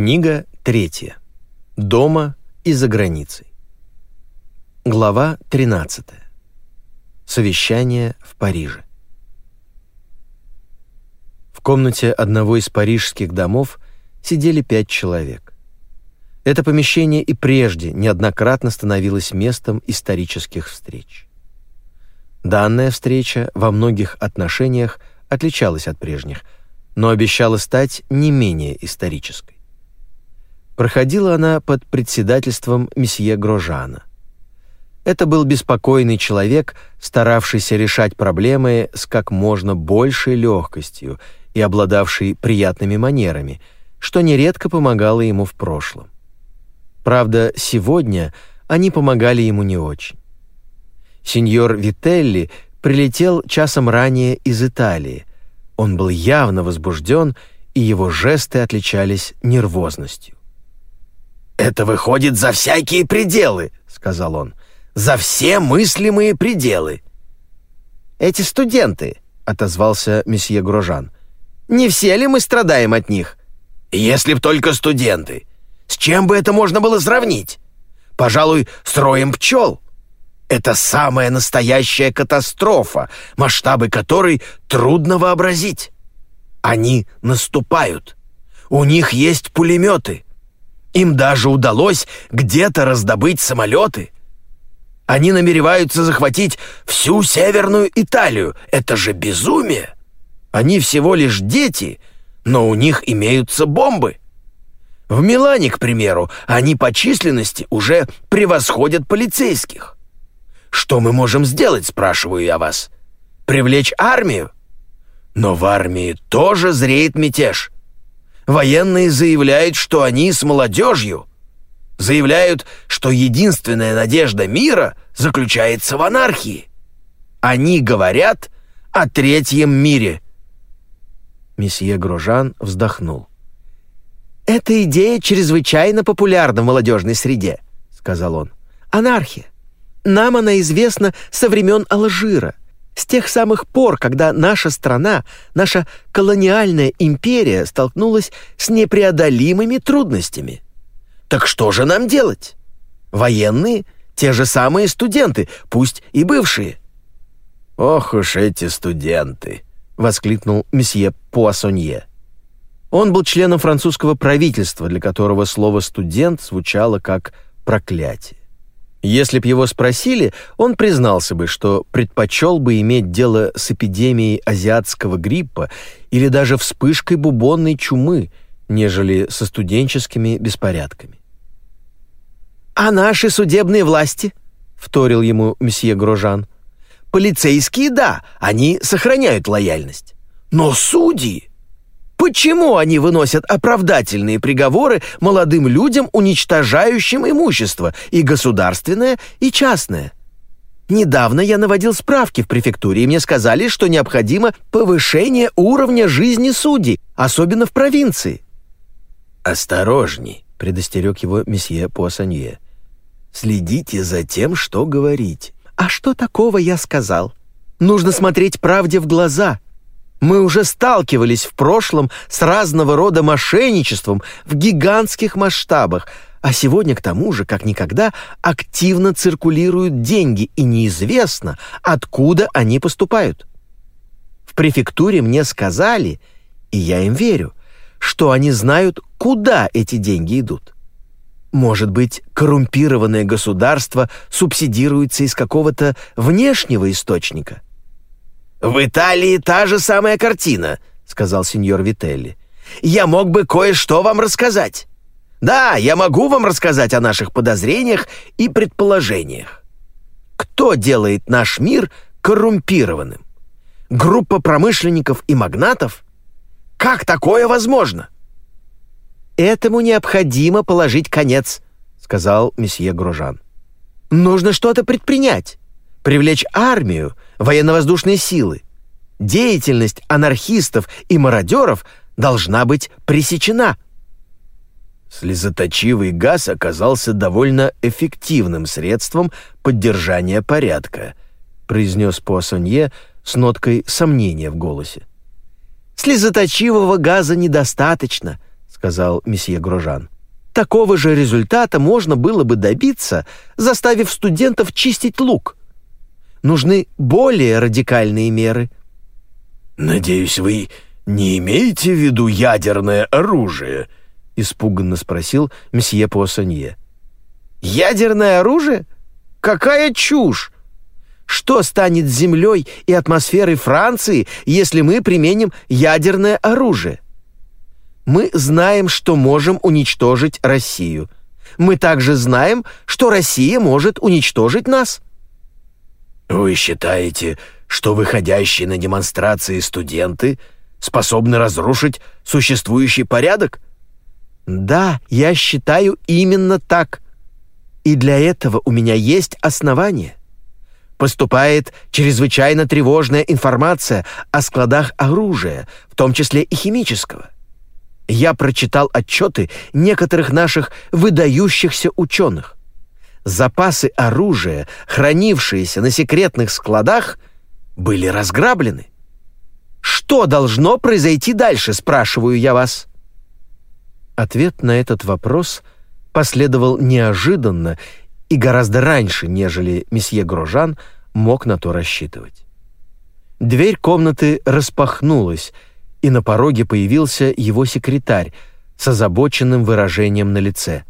Книга третья. Дома и за границей. Глава 13. Совещание в Париже. В комнате одного из парижских домов сидели пять человек. Это помещение и прежде неоднократно становилось местом исторических встреч. Данная встреча во многих отношениях отличалась от прежних, но обещала стать не менее исторической. Проходила она под председательством месье Грожана. Это был беспокойный человек, старавшийся решать проблемы с как можно большей легкостью и обладавший приятными манерами, что нередко помогало ему в прошлом. Правда, сегодня они помогали ему не очень. Сеньор Вителли прилетел часом ранее из Италии. Он был явно возбужден, и его жесты отличались нервозностью. «Это выходит за всякие пределы», — сказал он. «За все мыслимые пределы». «Эти студенты», — отозвался месье Грожан. «Не все ли мы страдаем от них?» «Если б только студенты. С чем бы это можно было сравнить? Пожалуй, с роем пчел. Это самая настоящая катастрофа, масштабы которой трудно вообразить. Они наступают. У них есть пулеметы. Им даже удалось где-то раздобыть самолеты. Они намереваются захватить всю Северную Италию. Это же безумие. Они всего лишь дети, но у них имеются бомбы. В Милане, к примеру, они по численности уже превосходят полицейских. Что мы можем сделать, спрашиваю я вас? Привлечь армию? Но в армии тоже зреет мятеж. Военные заявляют, что они с молодежью. Заявляют, что единственная надежда мира заключается в анархии. Они говорят о третьем мире. Месье Грожан вздохнул. «Эта идея чрезвычайно популярна в молодежной среде», — сказал он. «Анархия. Нам она известна со времен Алжира с тех самых пор, когда наша страна, наша колониальная империя столкнулась с непреодолимыми трудностями. Так что же нам делать? Военные — те же самые студенты, пусть и бывшие. «Ох уж эти студенты!» — воскликнул месье Пуассонье. Он был членом французского правительства, для которого слово «студент» звучало как «проклятие». Если б его спросили, он признался бы, что предпочел бы иметь дело с эпидемией азиатского гриппа или даже вспышкой бубонной чумы, нежели со студенческими беспорядками. «А наши судебные власти?» — вторил ему месье Грожан. «Полицейские, да, они сохраняют лояльность. Но судьи...» Почему они выносят оправдательные приговоры молодым людям, уничтожающим имущество, и государственное, и частное? Недавно я наводил справки в префектуре, и мне сказали, что необходимо повышение уровня жизни судей, особенно в провинции. «Осторожней», — предостерег его месье Пуассанье. «Следите за тем, что говорить». «А что такого я сказал? Нужно смотреть правде в глаза», мы уже сталкивались в прошлом с разного рода мошенничеством в гигантских масштабах, а сегодня к тому же, как никогда, активно циркулируют деньги, и неизвестно, откуда они поступают. В префектуре мне сказали, и я им верю, что они знают, куда эти деньги идут. Может быть, коррумпированное государство субсидируется из какого-то внешнего источника – «В Италии та же самая картина», — сказал сеньор Вителли. «Я мог бы кое-что вам рассказать. Да, я могу вам рассказать о наших подозрениях и предположениях. Кто делает наш мир коррумпированным? Группа промышленников и магнатов? Как такое возможно?» «Этому необходимо положить конец», — сказал месье Грожан. «Нужно что-то предпринять, привлечь армию, военно-воздушные силы. Деятельность анархистов и мародеров должна быть пресечена. Слезоточивый газ оказался довольно эффективным средством поддержания порядка, произнес Пуассонье с ноткой сомнения в голосе. Слезоточивого газа недостаточно, сказал месье Грожан. Такого же результата можно было бы добиться, заставив студентов чистить лук. Нужны более радикальные меры. «Надеюсь, вы не имеете в виду ядерное оружие?» — испуганно спросил месье Пуассонье. «Ядерное оружие? Какая чушь! Что станет с землей и атмосферой Франции, если мы применим ядерное оружие? Мы знаем, что можем уничтожить Россию. Мы также знаем, что Россия может уничтожить нас. Вы считаете, что выходящие на демонстрации студенты способны разрушить существующий порядок? Да, я считаю именно так. И для этого у меня есть основания поступает чрезвычайно тревожная информация о складах оружия, в том числе и химического. Я прочитал отчеты некоторых наших выдающихся ученых. Запасы оружия, хранившиеся на секретных складах, были разграблены. Что должно произойти дальше, спрашиваю я вас? Ответ на этот вопрос последовал неожиданно и гораздо раньше, нежели месье Грожан мог на то рассчитывать. Дверь комнаты распахнулась, и на пороге появился его секретарь с озабоченным выражением на лице.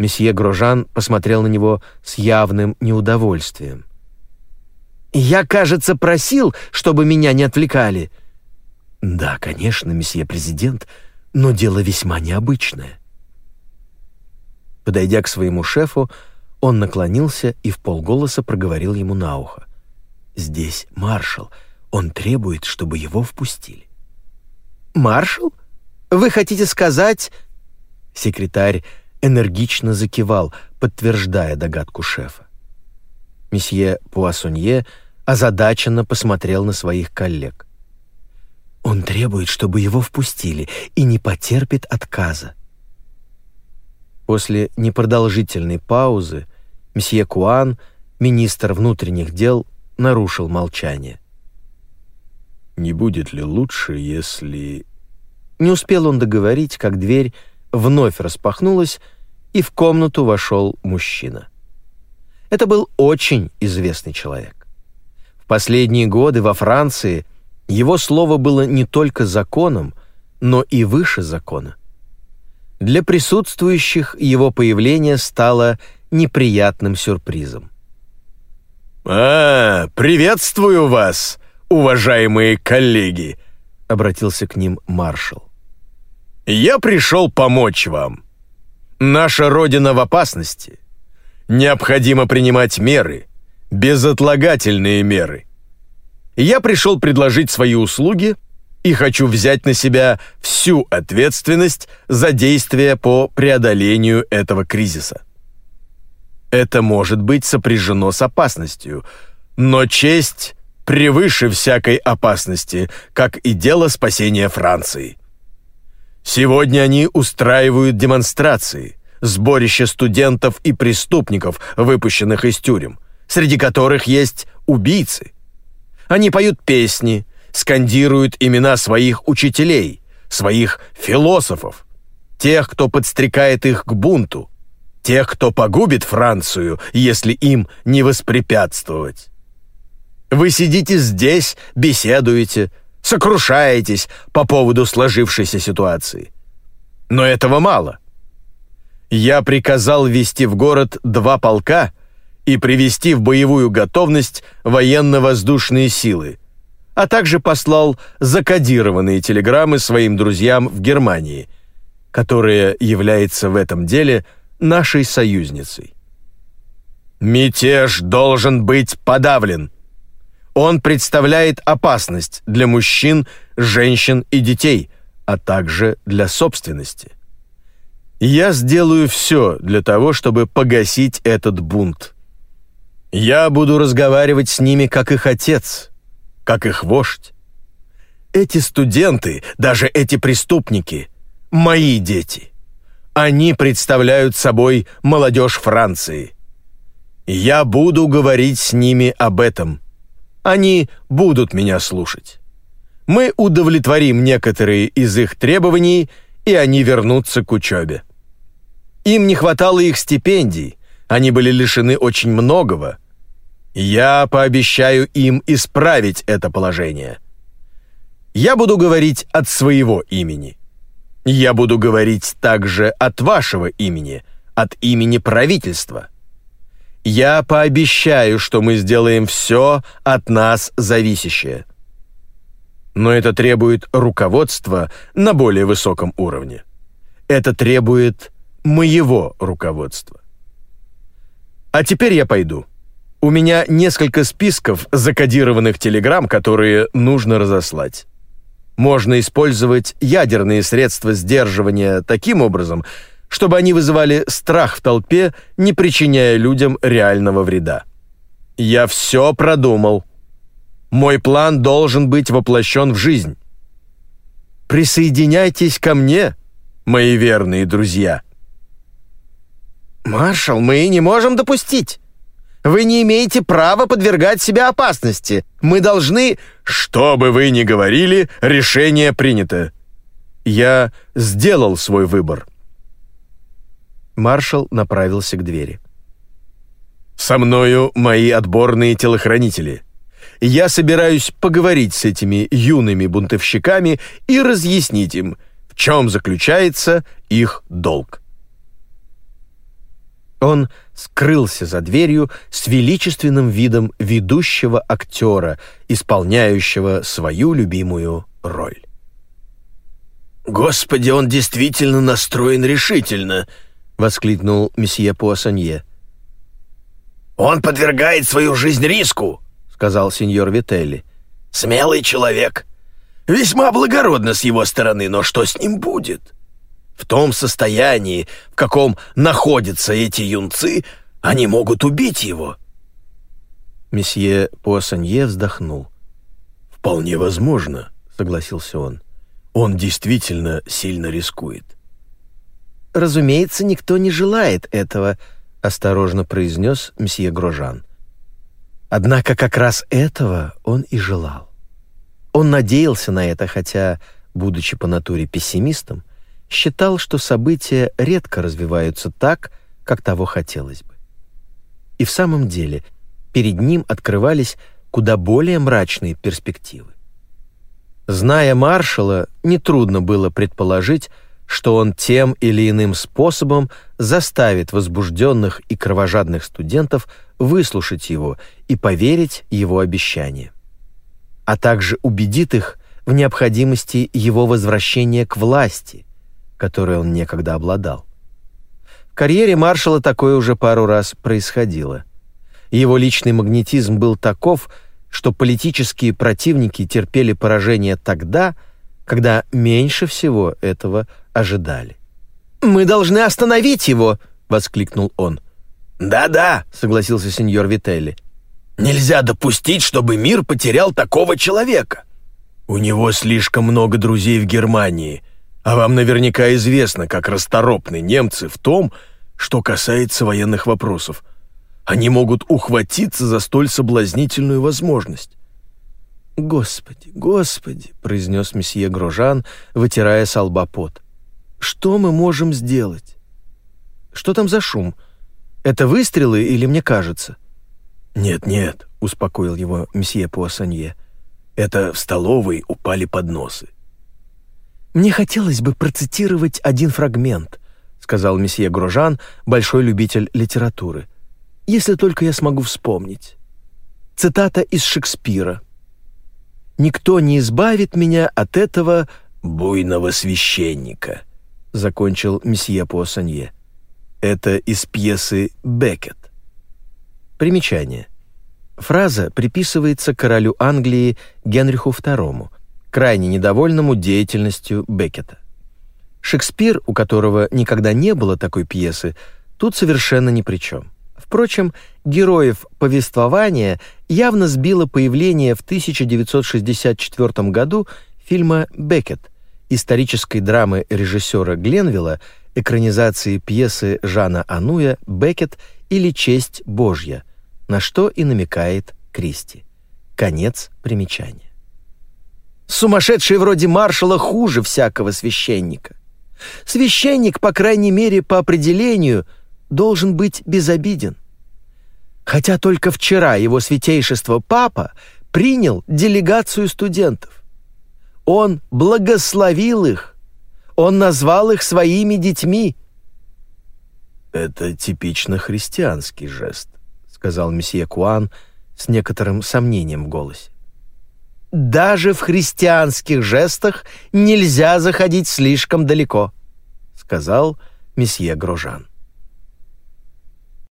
Месье Грожан посмотрел на него с явным неудовольствием. «Я, кажется, просил, чтобы меня не отвлекали». «Да, конечно, месье президент, но дело весьма необычное. Подойдя к своему шефу, он наклонился и в полголоса проговорил ему на ухо. «Здесь маршал. Он требует, чтобы его впустили». «Маршал? Вы хотите сказать...» Секретарь энергично закивал, подтверждая догадку шефа. Месье Пуассонье озадаченно посмотрел на своих коллег. «Он требует, чтобы его впустили, и не потерпит отказа. После непродолжительной паузы месье Куан, министр внутренних дел, нарушил молчание. «Не будет ли лучше, если...» Не успел он договорить, как дверь вновь распахнулась, и в комнату вошел мужчина. Это был очень известный человек. В последние годы во Франции его слово было не только законом, но и выше закона. Для присутствующих его появление стало неприятным сюрпризом. «А, приветствую вас, уважаемые коллеги!» — обратился к ним маршал. «Я пришел помочь вам. Наша Родина в опасности. Необходимо принимать меры, безотлагательные меры. Я пришел предложить свои услуги — и хочу взять на себя всю ответственность за действия по преодолению этого кризиса. Это может быть сопряжено с опасностью, но честь превыше всякой опасности, как и дело спасения Франции. Сегодня они устраивают демонстрации, сборище студентов и преступников, выпущенных из тюрем, среди которых есть убийцы. Они поют песни, скандируют имена своих учителей, своих философов, тех, кто подстрекает их к бунту, тех, кто погубит Францию, если им не воспрепятствовать. Вы сидите здесь, беседуете, сокрушаетесь по поводу сложившейся ситуации. Но этого мало. Я приказал ввести в город два полка и привести в боевую готовность военно-воздушные силы, а также послал закодированные телеграммы своим друзьям в Германии, которая является в этом деле нашей союзницей. Мятеж должен быть подавлен. Он представляет опасность для мужчин, женщин и детей, а также для собственности. Я сделаю все для того, чтобы погасить этот бунт. Я буду разговаривать с ними как их отец, как их вождь. Эти студенты, даже эти преступники, мои дети. Они представляют собой молодежь Франции. Я буду говорить с ними об этом. Они будут меня слушать. Мы удовлетворим некоторые из их требований и они вернутся к учебе. Им не хватало их стипендий, они были лишены очень многого. Я пообещаю им исправить это положение. Я буду говорить от своего имени. Я буду говорить также от вашего имени, от имени правительства. Я пообещаю, что мы сделаем все от нас зависящее. Но это требует руководства на более высоком уровне. Это требует моего руководства. А теперь я пойду. У меня несколько списков закодированных телеграмм, которые нужно разослать. Можно использовать ядерные средства сдерживания таким образом, чтобы они вызывали страх в толпе, не причиняя людям реального вреда. Я все продумал. Мой план должен быть воплощен в жизнь. Присоединяйтесь ко мне, мои верные друзья. Маршал, мы не можем допустить. Вы не имеете права подвергать себя опасности. Мы должны Что бы вы ни говорили, решение принято. Я сделал свой выбор. Маршал направился к двери. Со мною мои отборные телохранители. Я собираюсь поговорить с этими юными бунтовщиками и разъяснить им, в чем заключается их долг. Он скрылся за дверью с величественным видом ведущего актера, исполняющего свою любимую роль. «Господи, он действительно настроен решительно!» — воскликнул месье Пуассанье. «Он подвергает свою жизнь риску!» — сказал сеньор Вителли. «Смелый человек. Весьма благородно с его стороны, но что с ним будет?» В том состоянии, в каком находятся эти юнцы, они могут убить его. Месье Пуассанье вздохнул. «Вполне возможно», — согласился он. «Он действительно сильно рискует». «Разумеется, никто не желает этого», — осторожно произнес месье Грожан. Однако как раз этого он и желал. Он надеялся на это, хотя, будучи по натуре пессимистом, считал, что события редко развиваются так, как того хотелось бы. И в самом деле перед ним открывались куда более мрачные перспективы. Зная маршала, нетрудно было предположить, что он тем или иным способом заставит возбужденных и кровожадных студентов выслушать его и поверить его обещания, а также убедит их в необходимости его возвращения к власти, которой он некогда обладал. В карьере маршала такое уже пару раз происходило. Его личный магнетизм был таков, что политические противники терпели поражение тогда, когда меньше всего этого ожидали. «Мы должны остановить его!» — воскликнул он. «Да-да», — согласился сеньор Вителли. «Нельзя допустить, чтобы мир потерял такого человека. У него слишком много друзей в Германии, а вам наверняка известно, как расторопны немцы в том, что касается военных вопросов. Они могут ухватиться за столь соблазнительную возможность. «Господи, Господи!» — произнес месье Грожан, вытирая с лба пот. «Что мы можем сделать?» «Что там за шум? Это выстрелы или мне кажется?» «Нет-нет», — успокоил его месье Пуассанье. «Это в столовой упали подносы. «Мне хотелось бы процитировать один фрагмент», — сказал месье Грожан, большой любитель литературы. «Если только я смогу вспомнить». Цитата из Шекспира. «Никто не избавит меня от этого буйного священника», — закончил месье Пуассанье. Это из пьесы «Беккет». Примечание. Фраза приписывается королю Англии Генриху II, крайне недовольному деятельностью Беккета. Шекспир, у которого никогда не было такой пьесы, тут совершенно ни при чем. Впрочем, героев повествования явно сбило появление в 1964 году фильма «Беккет», исторической драмы режиссера Гленвилла, экранизации пьесы Жана Ануя «Беккет» или «Честь Божья», на что и намекает Кристи. Конец примечания. Сумасшедшие вроде маршала хуже всякого священника. Священник, по крайней мере, по определению, должен быть безобиден. Хотя только вчера его святейшество Папа принял делегацию студентов. Он благословил их. Он назвал их своими детьми. «Это типично христианский жест», — сказал месье Куан с некоторым сомнением в голосе. «Даже в христианских жестах нельзя заходить слишком далеко», — сказал месье Грожан.